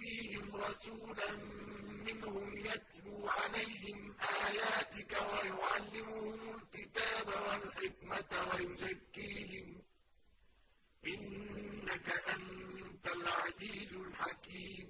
فيهم رَسُولًا مِّنْهُمْ يَتْلُو عَلَيْهِمْ آيَاتِكَ وَيُعَلِّمُهُمُ الْكِتَابَ وَالْحِكْمَةَ وَيُزَكِّيهِمْ ۚ إِنَّكَ أَنتَ الْعَزِيزُ الْحَكِيمُ